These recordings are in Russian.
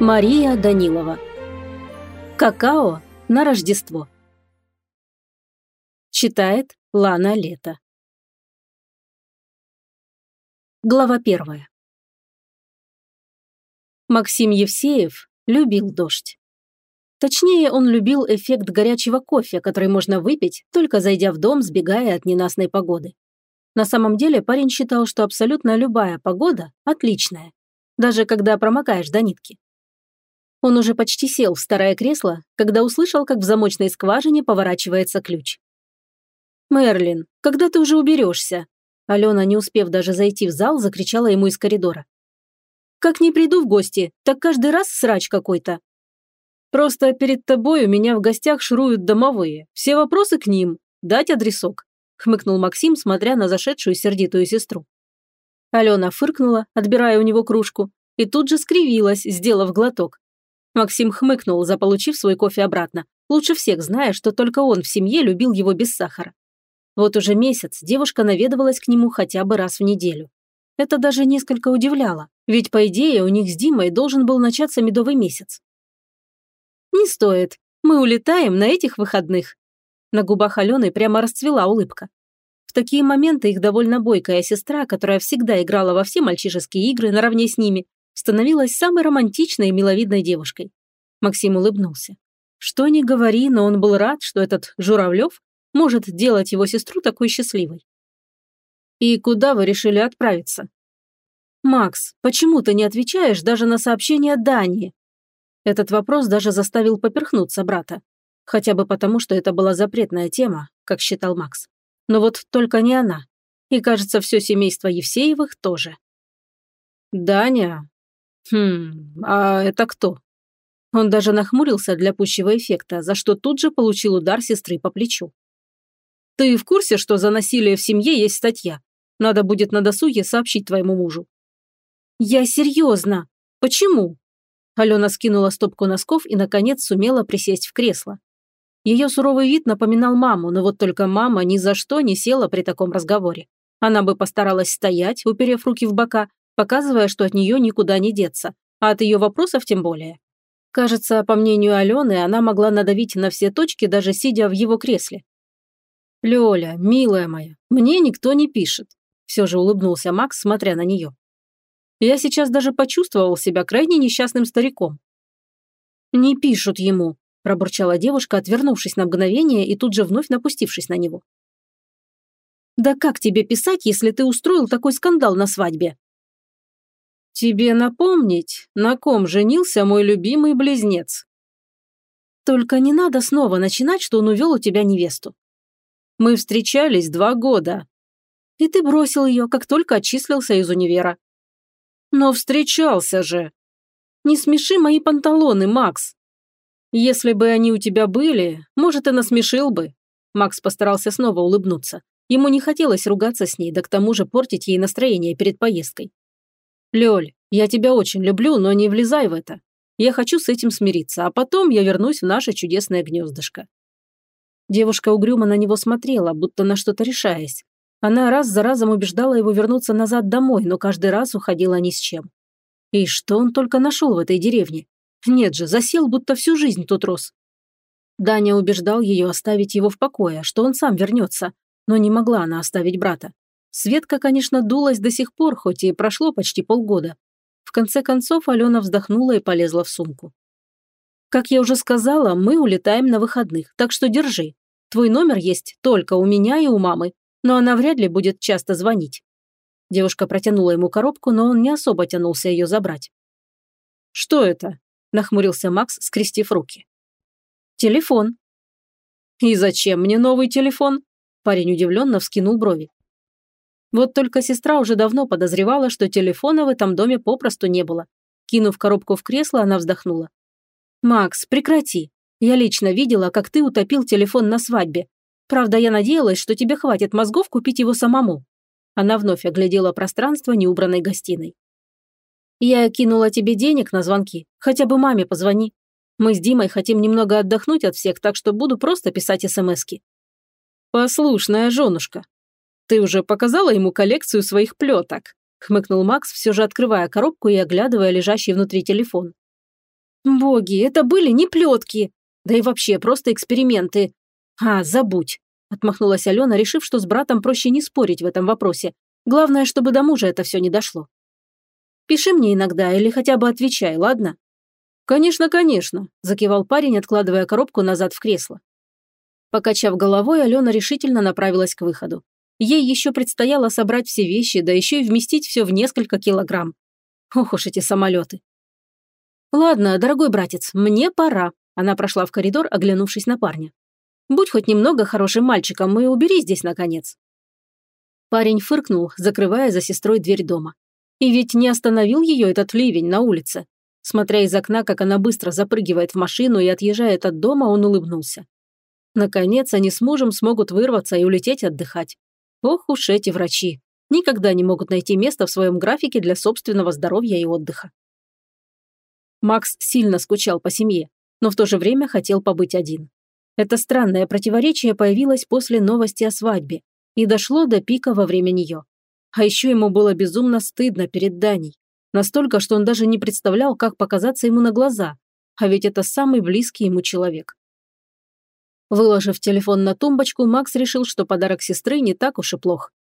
Мария Данилова. Какао на Рождество. Читает Лана Лето. Глава первая. Максим Евсеев любил дождь. Точнее, он любил эффект горячего кофе, который можно выпить, только зайдя в дом, сбегая от ненастной погоды. На самом деле парень считал, что абсолютно любая погода отличная, даже когда промокаешь до нитки. Он уже почти сел в старое кресло, когда услышал, как в замочной скважине поворачивается ключ. «Мерлин, когда ты уже уберешься?» Алена, не успев даже зайти в зал, закричала ему из коридора. «Как не приду в гости, так каждый раз срач какой-то». «Просто перед тобой у меня в гостях шуруют домовые. Все вопросы к ним. Дать адресок?» хмыкнул Максим, смотря на зашедшую сердитую сестру. Алена фыркнула, отбирая у него кружку, и тут же скривилась, сделав глоток. Максим хмыкнул, заполучив свой кофе обратно, лучше всех зная, что только он в семье любил его без сахара. Вот уже месяц девушка наведывалась к нему хотя бы раз в неделю. Это даже несколько удивляло, ведь, по идее, у них с Димой должен был начаться медовый месяц. «Не стоит. Мы улетаем на этих выходных». На губах Алены прямо расцвела улыбка. В такие моменты их довольно бойкая сестра, которая всегда играла во все мальчишеские игры наравне с ними, становилась самой романтичной и миловидной девушкой. Максим улыбнулся. Что ни говори, но он был рад, что этот Журавлев может делать его сестру такой счастливой. «И куда вы решили отправиться?» «Макс, почему ты не отвечаешь даже на сообщение Дани?» Этот вопрос даже заставил поперхнуться брата. Хотя бы потому, что это была запретная тема, как считал Макс. Но вот только не она. И, кажется, все семейство Евсеевых тоже. «Даня, Хм, а это кто? Он даже нахмурился для пущего эффекта, за что тут же получил удар сестры по плечу. Ты в курсе, что за насилие в семье есть статья? Надо будет на досуге сообщить твоему мужу. Я серьезно. Почему? Алена скинула стопку носков и, наконец, сумела присесть в кресло. Ее суровый вид напоминал маму, но вот только мама ни за что не села при таком разговоре. Она бы постаралась стоять, уперев руки в бока, показывая, что от нее никуда не деться, а от ее вопросов тем более. Кажется, по мнению Алены, она могла надавить на все точки, даже сидя в его кресле. «Лёля, милая моя, мне никто не пишет», все же улыбнулся Макс, смотря на нее. Я сейчас даже почувствовал себя крайне несчастным стариком. «Не пишут ему», – пробурчала девушка, отвернувшись на мгновение и тут же вновь напустившись на него. «Да как тебе писать, если ты устроил такой скандал на свадьбе?» «Тебе напомнить, на ком женился мой любимый близнец?» «Только не надо снова начинать, что он увел у тебя невесту». «Мы встречались два года». «И ты бросил ее, как только отчислился из универа». «Но встречался же». «Не смеши мои панталоны, Макс». «Если бы они у тебя были, может, и насмешил бы». Макс постарался снова улыбнуться. Ему не хотелось ругаться с ней, да к тому же портить ей настроение перед поездкой. «Лёль, я тебя очень люблю, но не влезай в это. Я хочу с этим смириться, а потом я вернусь в наше чудесное гнездышко». Девушка угрюмо на него смотрела, будто на что-то решаясь. Она раз за разом убеждала его вернуться назад домой, но каждый раз уходила ни с чем. И что он только нашел в этой деревне? Нет же, засел, будто всю жизнь тут рос. Даня убеждал ее оставить его в покое, что он сам вернется, но не могла она оставить брата. Светка, конечно, дулась до сих пор, хоть и прошло почти полгода. В конце концов Алена вздохнула и полезла в сумку. «Как я уже сказала, мы улетаем на выходных, так что держи. Твой номер есть только у меня и у мамы, но она вряд ли будет часто звонить». Девушка протянула ему коробку, но он не особо тянулся ее забрать. «Что это?» – нахмурился Макс, скрестив руки. «Телефон». «И зачем мне новый телефон?» Парень удивленно вскинул брови. Вот только сестра уже давно подозревала, что телефона в этом доме попросту не было. Кинув коробку в кресло, она вздохнула. «Макс, прекрати. Я лично видела, как ты утопил телефон на свадьбе. Правда, я надеялась, что тебе хватит мозгов купить его самому». Она вновь оглядела пространство неубранной гостиной. «Я кинула тебе денег на звонки. Хотя бы маме позвони. Мы с Димой хотим немного отдохнуть от всех, так что буду просто писать смски». «Послушная женушка», «Ты уже показала ему коллекцию своих плеток?» – хмыкнул Макс, все же открывая коробку и оглядывая лежащий внутри телефон. Боги, это были не плетки. Да и вообще, просто эксперименты. А, забудь. Отмахнулась Алена, решив, что с братом проще не спорить в этом вопросе. Главное, чтобы до мужа это все не дошло. Пиши мне иногда или хотя бы отвечай, ладно? Конечно, конечно, закивал парень, откладывая коробку назад в кресло. Покачав головой, Алена решительно направилась к выходу. Ей еще предстояло собрать все вещи, да еще и вместить все в несколько килограмм. Ох уж эти самолеты. «Ладно, дорогой братец, мне пора», – она прошла в коридор, оглянувшись на парня. «Будь хоть немного хорошим мальчиком и убери здесь, наконец». Парень фыркнул, закрывая за сестрой дверь дома. И ведь не остановил ее этот ливень на улице. Смотря из окна, как она быстро запрыгивает в машину и отъезжает от дома, он улыбнулся. Наконец, они с мужем смогут вырваться и улететь отдыхать. Ох уж эти врачи. Никогда не могут найти место в своем графике для собственного здоровья и отдыха. Макс сильно скучал по семье, но в то же время хотел побыть один. Это странное противоречие появилось после новости о свадьбе и дошло до пика во время нее. А еще ему было безумно стыдно перед Даней. Настолько, что он даже не представлял, как показаться ему на глаза. А ведь это самый близкий ему человек. Выложив телефон на тумбочку, Макс решил, что подарок сестры не так уж и плох.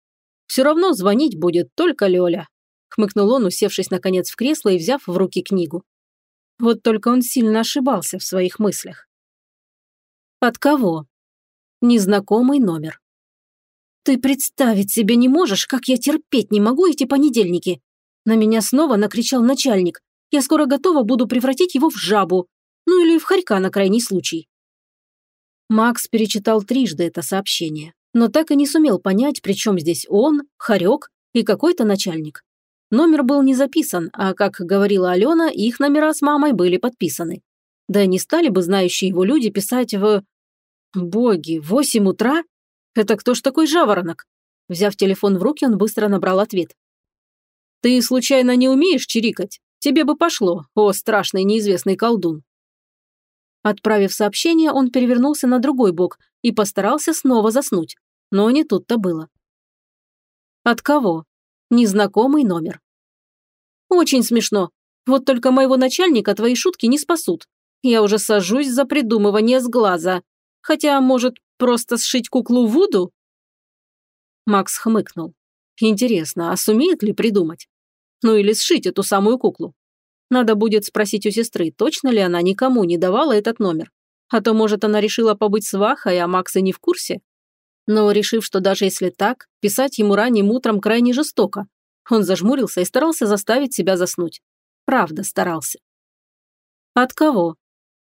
«Все равно звонить будет только Лёля», – хмыкнул он, усевшись наконец в кресло и взяв в руки книгу. Вот только он сильно ошибался в своих мыслях. От кого? Незнакомый номер. Ты представить себе не можешь, как я терпеть не могу эти понедельники. На меня снова накричал начальник. Я скоро готова буду превратить его в жабу. Ну или в хорька на крайний случай. Макс перечитал трижды это сообщение, но так и не сумел понять, при чем здесь он, хорек и какой-то начальник. Номер был не записан, а, как говорила Алена, их номера с мамой были подписаны. Да не стали бы знающие его люди писать в... Боги, восемь утра? Это кто ж такой жаворонок? Взяв телефон в руки, он быстро набрал ответ. «Ты случайно не умеешь чирикать? Тебе бы пошло, о страшный неизвестный колдун». Отправив сообщение, он перевернулся на другой бок и постарался снова заснуть. Но не тут-то было. От кого? Незнакомый номер. Очень смешно. Вот только моего начальника твои шутки не спасут. Я уже сажусь за придумывание с глаза. Хотя, может, просто сшить куклу Вуду? Макс хмыкнул. Интересно, а сумеет ли придумать? Ну или сшить эту самую куклу. Надо будет спросить у сестры, точно ли она никому не давала этот номер. А то, может, она решила побыть свахой, а Макс и не в курсе. Но, решив, что даже если так, писать ему ранним утром крайне жестоко, он зажмурился и старался заставить себя заснуть. Правда, старался. От кого?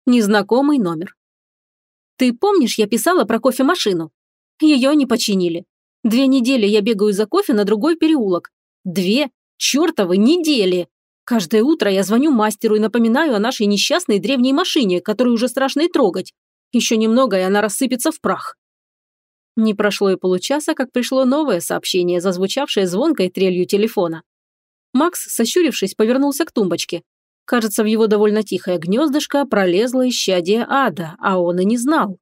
Незнакомый номер. Ты помнишь, я писала про кофемашину? Ее не починили. Две недели я бегаю за кофе на другой переулок. Две чертовы недели. Каждое утро я звоню мастеру и напоминаю о нашей несчастной древней машине, которую уже страшно и трогать. Еще немного, и она рассыпется в прах. Не прошло и получаса, как пришло новое сообщение, зазвучавшее звонкой трелью телефона. Макс, сощурившись, повернулся к тумбочке. Кажется, в его довольно тихое гнездышко пролезло исчадие ада, а он и не знал.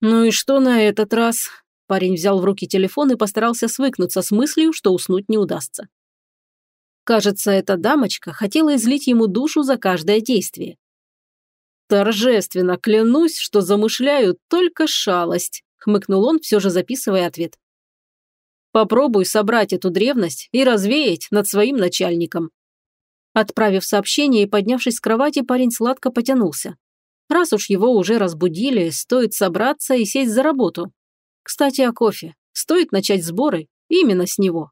«Ну и что на этот раз?» Парень взял в руки телефон и постарался свыкнуться с мыслью, что уснуть не удастся. Кажется, эта дамочка хотела излить ему душу за каждое действие. «Торжественно клянусь, что замышляю только шалость», хмыкнул он, все же записывая ответ. Попробуй собрать эту древность и развеять над своим начальником. Отправив сообщение и поднявшись с кровати, парень сладко потянулся. Раз уж его уже разбудили, стоит собраться и сесть за работу. Кстати, о кофе. Стоит начать сборы именно с него.